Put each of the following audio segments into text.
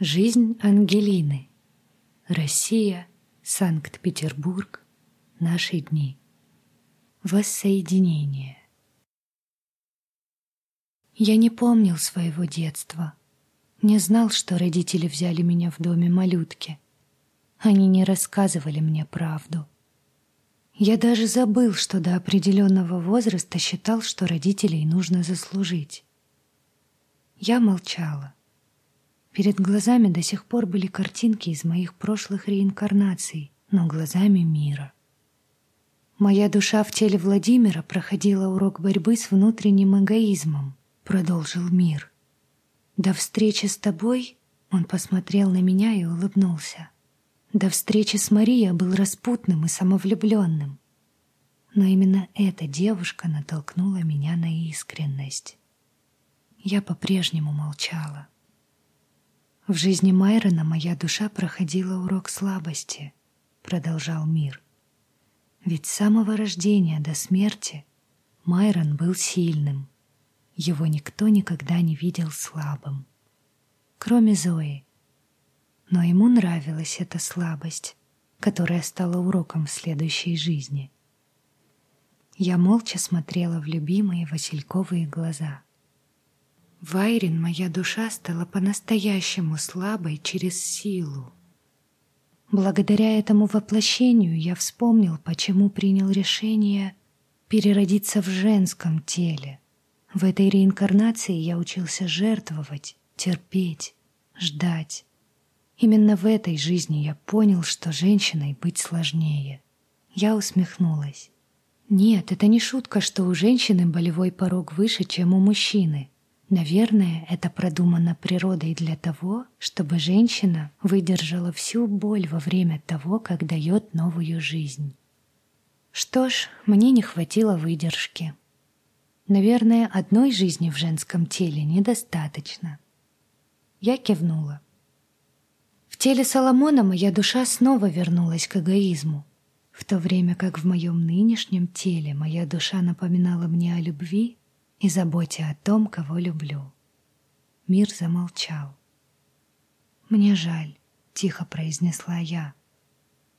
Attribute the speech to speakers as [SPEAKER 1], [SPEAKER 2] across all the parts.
[SPEAKER 1] Жизнь Ангелины. Россия, Санкт-Петербург. Наши дни. Воссоединение. Я не помнил своего детства. Не знал, что родители взяли меня в доме малютки. Они не рассказывали мне правду. Я даже забыл, что до определенного возраста считал, что родителей нужно заслужить. Я молчала. Перед глазами до сих пор были картинки из моих прошлых реинкарнаций, но глазами мира. Моя душа в теле Владимира проходила урок борьбы с внутренним эгоизмом, продолжил мир. До встречи с тобой он посмотрел на меня и улыбнулся. До встречи с Марией был распутным и самовлюбленным. Но именно эта девушка натолкнула меня на искренность. Я по-прежнему молчала. В жизни Майрона моя душа проходила урок слабости, продолжал мир. Ведь с самого рождения до смерти Майрон был сильным. Его никто никогда не видел слабым. Кроме Зои. Но ему нравилась эта слабость, которая стала уроком в следующей жизни. Я молча смотрела в любимые васильковые глаза — в Айрин моя душа стала по-настоящему слабой через силу. Благодаря этому воплощению я вспомнил, почему принял решение переродиться в женском теле. В этой реинкарнации я учился жертвовать, терпеть, ждать. Именно в этой жизни я понял, что женщиной быть сложнее. Я усмехнулась. Нет, это не шутка, что у женщины болевой порог выше, чем у мужчины. Наверное, это продумано природой для того, чтобы женщина выдержала всю боль во время того, как дает новую жизнь. Что ж, мне не хватило выдержки. Наверное, одной жизни в женском теле недостаточно. Я кивнула. В теле Соломона моя душа снова вернулась к эгоизму, в то время как в моем нынешнем теле моя душа напоминала мне о любви и заботе о том, кого люблю. Мир замолчал. «Мне жаль», — тихо произнесла я.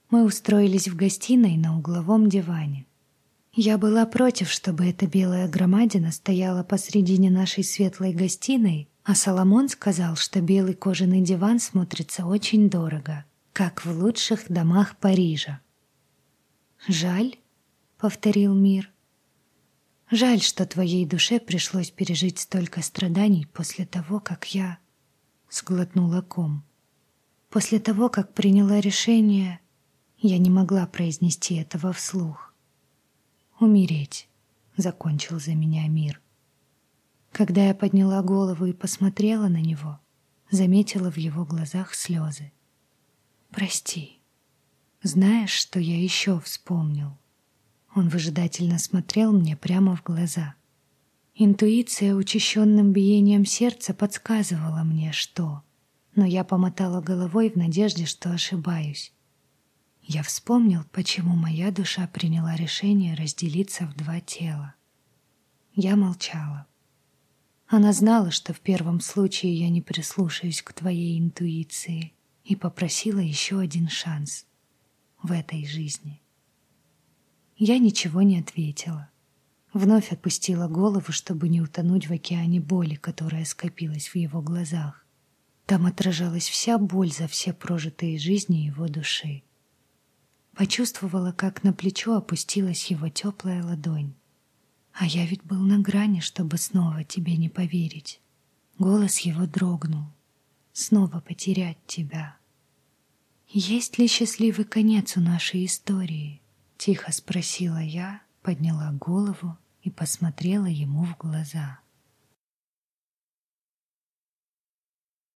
[SPEAKER 1] Мы устроились в гостиной на угловом диване. Я была против, чтобы эта белая громадина стояла посредине нашей светлой гостиной, а Соломон сказал, что белый кожаный диван смотрится очень дорого, как в лучших домах Парижа. «Жаль», — повторил мир, — Жаль, что твоей душе пришлось пережить столько страданий после того, как я сглотнула ком. После того, как приняла решение, я не могла произнести этого вслух. «Умереть», — закончил за меня мир. Когда я подняла голову и посмотрела на него, заметила в его глазах слезы. «Прости. Знаешь, что я еще вспомнил?» Он выжидательно смотрел мне прямо в глаза. Интуиция учащенным биением сердца подсказывала мне, что... Но я помотала головой в надежде, что ошибаюсь. Я вспомнил, почему моя душа приняла решение разделиться в два тела. Я молчала. Она знала, что в первом случае я не прислушаюсь к твоей интуиции и попросила еще один шанс в этой жизни. Я ничего не ответила. Вновь отпустила голову, чтобы не утонуть в океане боли, которая скопилась в его глазах. Там отражалась вся боль за все прожитые жизни его души. Почувствовала, как на плечо опустилась его теплая ладонь. А я ведь был на грани, чтобы снова тебе не поверить. Голос его дрогнул. Снова потерять тебя. Есть ли счастливый конец у нашей истории? Тихо спросила я, подняла голову и посмотрела ему в глаза.